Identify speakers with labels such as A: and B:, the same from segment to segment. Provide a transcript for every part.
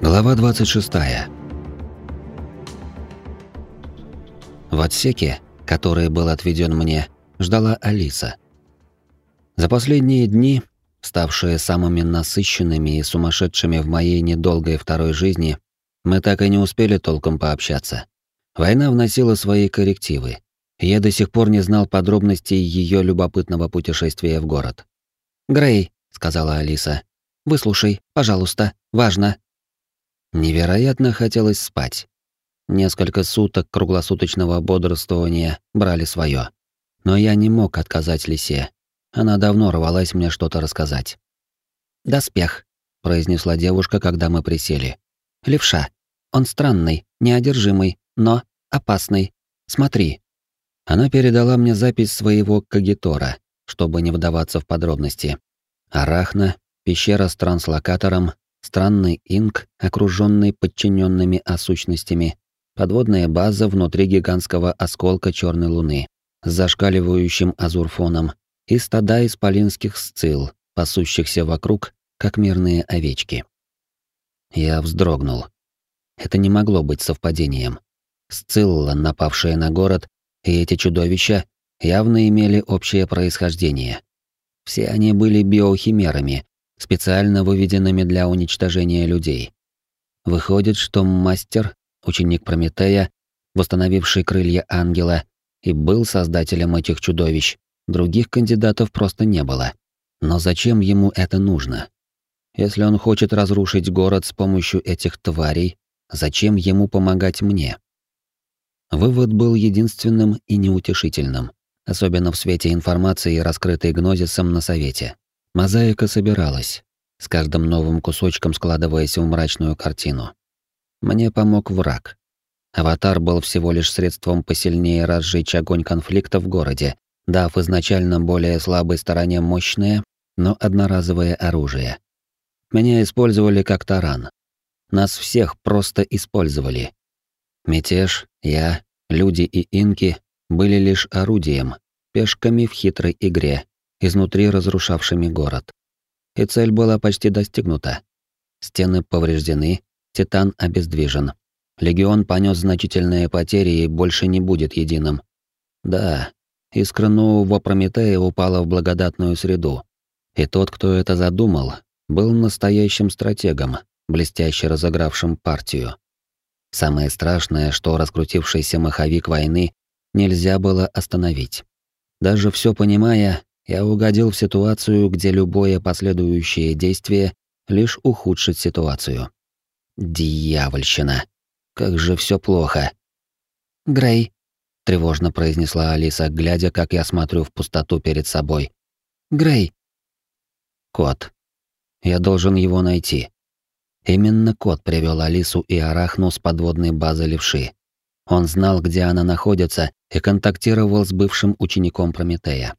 A: Глава 26. В отсеке, который был отведен мне, ждала Алиса. За последние дни, ставшие самыми насыщенными и сумасшедшими в моей недолгой второй жизни, мы так и не успели толком пообщаться. Война вносила свои коррективы. Я до сих пор не знал подробностей ее любопытного путешествия в город.
B: «Грей», — сказала Алиса, — «выслушай, пожалуйста, важно».
A: Невероятно хотелось спать. Несколько суток круглосуточного бодрствования брали свое. Но я не мог отказать Лисе. Она давно рвалась мне что-то рассказать.
B: «Доспех», — произнесла девушка, когда мы присели. «Левша. Он странный, неодержимый, но опасный. Смотри».
A: Она передала мне запись своего кагитора, чтобы не вдаваться в подробности. Арахна, пещера с транслокатором, странный инк, окруженный подчиненными осущностями, подводная база внутри гигантского осколка черной луны с зашкаливающим азурфоном и стада исполинских сцил, пасущихся вокруг, как мирные овечки. Я вздрогнул. Это не могло быть совпадением. Сцилла, напавшая на город, и эти чудовища явно имели общее происхождение. Все они были биохимерами, специально выведенными для уничтожения людей. Выходит, что мастер, ученик Прометея, восстановивший крылья ангела, и был создателем этих чудовищ. Других кандидатов просто не было. Но зачем ему это нужно? Если он хочет разрушить город с помощью этих тварей, зачем ему помогать мне? Вывод был единственным и неутешительным, особенно в свете информации, раскрытой гнозисом на совете. Мозаика собиралась, с каждым новым кусочком складываясь в мрачную картину. Мне помог враг. Аватар был всего лишь средством посильнее разжечь огонь конфликта в городе, дав изначально более слабой стороне мощное, но одноразовое оружие. Меня использовали как таран. Нас всех просто использовали. Мятеж, я, люди и инки были лишь орудием, пешками в хитрой игре, изнутри разрушавшими город. И цель была почти достигнута. Стены повреждены, Титан обездвижен. Легион понес значительные потери и больше не будет единым. Да, искра нового Прометея упала в благодатную среду. И тот, кто это задумал, был настоящим стратегом, блестяще разыгравшим партию. Самое страшное, что раскрутившийся маховик войны нельзя было остановить. Даже все понимая, я угодил в ситуацию, где любое последующее действие лишь ухудшит ситуацию. Дьявольщина. Как же все плохо.
B: Грей,
A: тревожно произнесла Алиса, глядя, как я смотрю в пустоту перед собой.
B: Грей.
A: Кот. Я должен его найти. Именно кот привел Алису и Арахну с подводной базы Левши. Он знал, где она находится, и контактировал с бывшим учеником Прометея.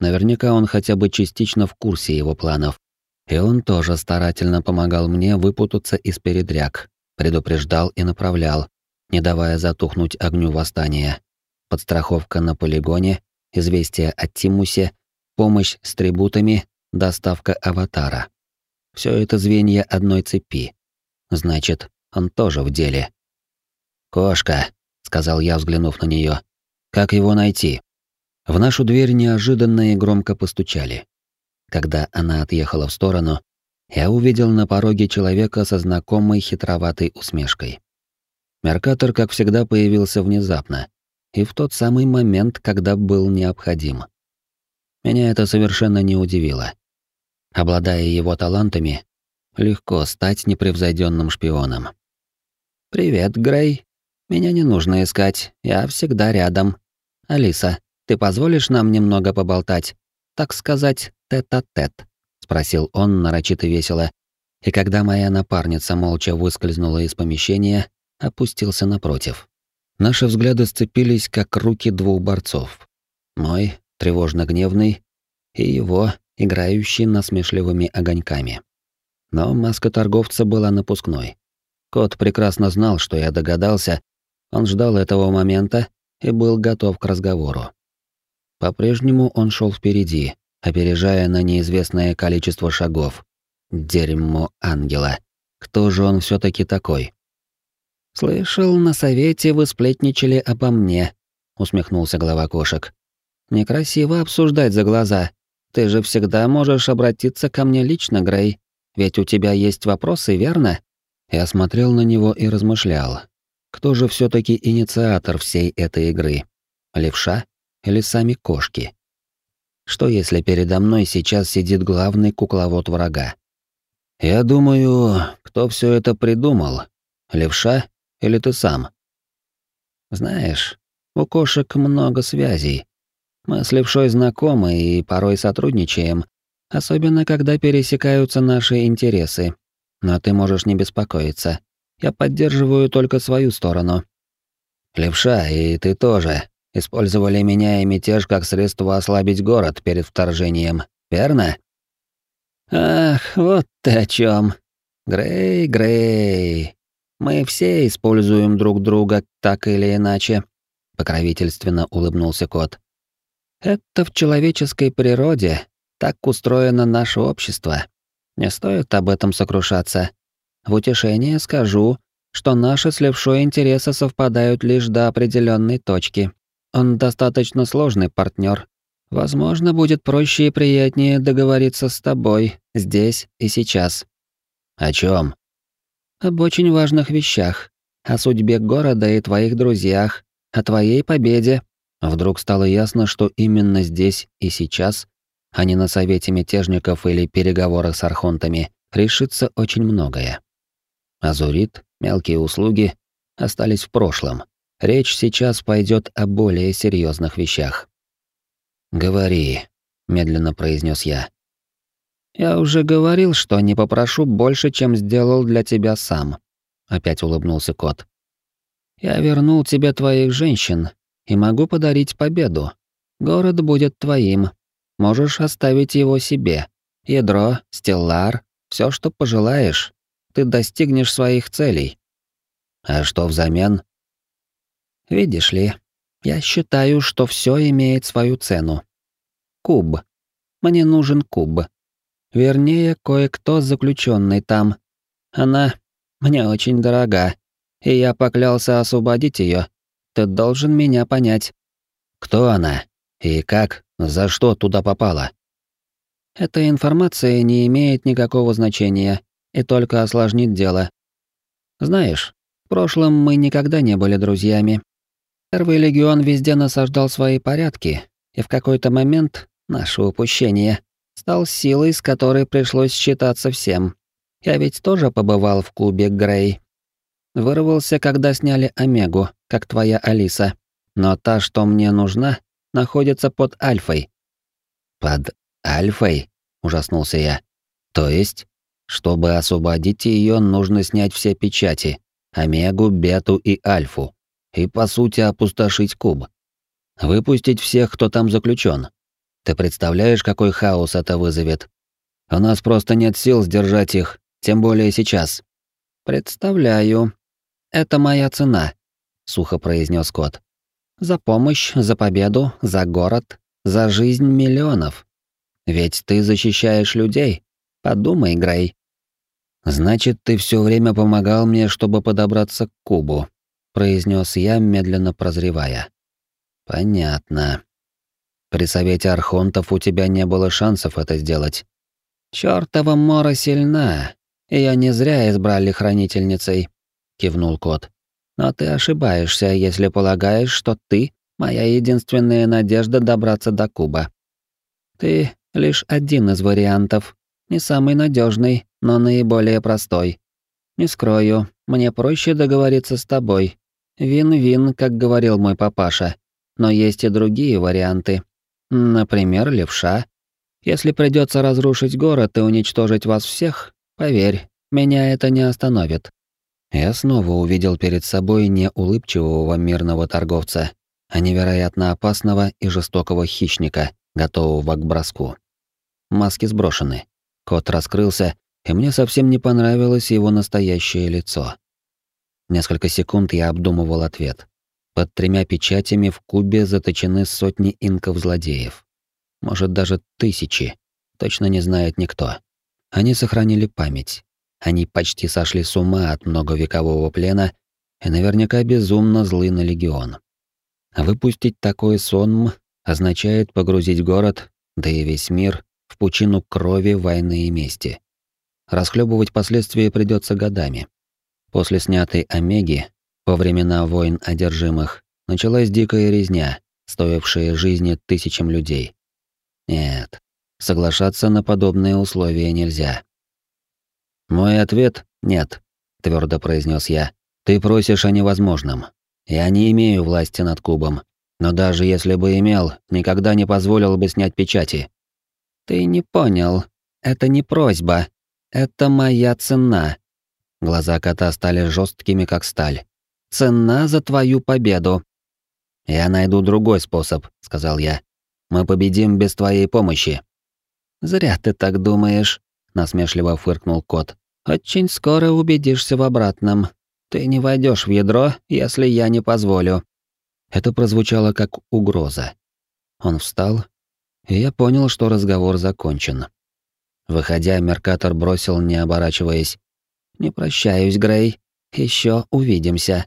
A: Наверняка он хотя бы частично в курсе его планов. И он тоже старательно помогал мне выпутаться из передряг, предупреждал и направлял, не давая затухнуть огню восстания. Подстраховка на полигоне, известие от Тимусе, помощь с трибутами, доставка аватара. Все это звенья одной цепи. Значит, он тоже в деле. «Кошка», — сказал я, взглянув на нее. «Как его найти?» В нашу дверь неожиданно и громко постучали. Когда она отъехала в сторону, я увидел на пороге человека со знакомой хитроватой усмешкой. Меркатор, как всегда, появился внезапно и в тот самый момент, когда был необходим. Меня это совершенно не удивило. Обладая его талантами, легко стать непревзойденным шпионом. «Привет, Грей. Меня не нужно искать, я всегда рядом. Алиса, ты позволишь нам немного поболтать? Так сказать, тет-а-тет?» -тет, спросил он нарочито весело. И когда моя напарница молча выскользнула из помещения, опустился напротив. Наши взгляды сцепились, как руки двух борцов. Мой, тревожно-гневный, и его, играющий насмешливыми огоньками. Но маска торговца была напускной. Кот прекрасно знал, что я догадался, он ждал этого момента и был готов к разговору. По-прежнему он шел впереди, опережая на неизвестное количество шагов. Дерьмо ангела. Кто же он все таки такой?
B: «Слышал, на совете вы сплетничали обо мне», — усмехнулся глава кошек. «Некрасиво обсуждать за глаза. Ты же всегда можешь обратиться ко мне лично, Грей. Ведь у тебя есть вопросы, верно?»
A: Я смотрел на него и размышлял. Кто же все таки инициатор всей этой игры? Левша или сами кошки? Что если передо мной сейчас сидит главный кукловод врага? Я думаю, кто все это придумал? Левша или ты сам?
B: Знаешь, у кошек много связей. Мы с Левшой знакомы и порой сотрудничаем, особенно когда пересекаются наши интересы. Но ты можешь не беспокоиться. Я поддерживаю только свою сторону.
A: Левша, и ты тоже использовали меня и мятеж как средство ослабить город перед вторжением, верно?
B: Ах, вот ты о чем. Грей, Грей. Мы все используем друг друга так или иначе, покровительственно улыбнулся кот. Это в человеческой природе, так устроено наше общество. Не стоит об этом сокрушаться. В утешение скажу, что наши с левшой интересы совпадают лишь до определенной точки. Он достаточно сложный партнер. Возможно, будет проще и приятнее договориться с тобой здесь и сейчас.
A: О чем?
B: об очень важных вещах, о судьбе города и твоих друзьях, о твоей победе.
A: Вдруг стало ясно, что именно здесь и сейчас, а не на совете мятежников или переговорах с архонтами, решится очень многое. Азурит, мелкие услуги остались в прошлом. Речь сейчас пойдет о более серьезных вещах. «Говори», — медленно произнес я.
B: «Я уже говорил, что не попрошу больше, чем сделал для тебя сам», — опять улыбнулся кот. «Я вернул тебе твоих женщин и могу подарить победу. Город будет твоим. Можешь оставить его себе. Ядро, стеллар, все, что пожелаешь. Ты достигнешь своих целей».
A: «А что взамен?»
B: «Видишь ли, я считаю, что все имеет свою цену. Куб. Мне нужен куб. Вернее, кое-кто заключенный там. Она мне очень дорога, и я поклялся освободить ее. Ты должен меня понять.
A: Кто она? И как? За что туда попала?
B: Эта информация не имеет никакого значения и только осложнит дело. Знаешь, в прошлом мы никогда не были друзьями. Первый легион везде насаждал свои порядки, и в какой-то момент наше упущение стал силой, с которой пришлось считаться всем. Я ведь тоже побывал в клубе Грей. Вырвался, когда сняли Омегу, как твоя Алиса. Но та, что мне нужна, находится под Альфой.
A: Под Альфой? Ужаснулся я. То есть, чтобы освободить ее, нужно снять все печати. Омегу, Бету и Альфу. И, по сути, опустошить куб. Выпустить всех, кто там заключен. Ты представляешь, какой хаос это вызовет? У нас просто нет сил сдержать их, тем более сейчас.
B: Представляю. Это моя цена, сухо произнес кот. За помощь, за победу, за город, за жизнь миллионов. Ведь ты защищаешь людей. Подумай, Грей.
A: Значит, ты все время помогал мне, чтобы подобраться к кубу, произнес я, медленно прозревая. Понятно. При совете архонтов у тебя не было шансов это сделать.
B: Чёртова Мора сильна, её не зря избрали хранительницей, кивнул кот. Но ты ошибаешься, если полагаешь, что ты моя единственная надежда добраться до куба. Ты лишь один из вариантов, не самый надежный, но наиболее простой. Не скрою, мне проще договориться с тобой. Вин-вин, как говорил мой папаша. Но есть и другие варианты. Например, левша. Если придется разрушить город и уничтожить вас всех, поверь, меня это не остановит.
A: Я снова увидел перед собой не улыбчивого мирного торговца, а невероятно опасного и жестокого хищника, готового к броску. Маски сброшены. Кот раскрылся, и мне совсем не понравилось его настоящее лицо. Несколько секунд я обдумывал ответ. Под тремя печатями в кубе заточены сотни инков-злодеев. Может, даже тысячи. Точно не знает никто. Они сохранили память. Они почти сошли с ума от многовекового плена и наверняка безумно злы на легион. Выпустить такой сонм означает погрузить город, да и весь мир, в пучину крови, войны и мести. Расхлебывать последствия придется годами. После снятой Омеги, по времена войн одержимых, началась дикая резня, стоившая жизни тысячам людей. Нет, соглашаться на подобные условия нельзя. Мой ответ — нет, твердо произнес я. Ты просишь о невозможном. Я не имею власти над кубом, но даже если бы имел, никогда не позволил бы снять печати.
B: Ты не понял. Это не просьба. Это моя цена. Глаза кота стали жесткими, как сталь. Цена за твою победу.
A: Я найду другой способ, сказал я. Мы победим без твоей помощи.
B: Зря ты так думаешь, насмешливо фыркнул кот. Очень скоро убедишься в обратном. Ты не войдешь в ядро, если я не позволю.
A: Это прозвучало как угроза. Он встал, и я понял, что разговор закончен. Выходя, Меркатор бросил, не оборачиваясь:
B: "Не прощаюсь, Грей. Еще увидимся".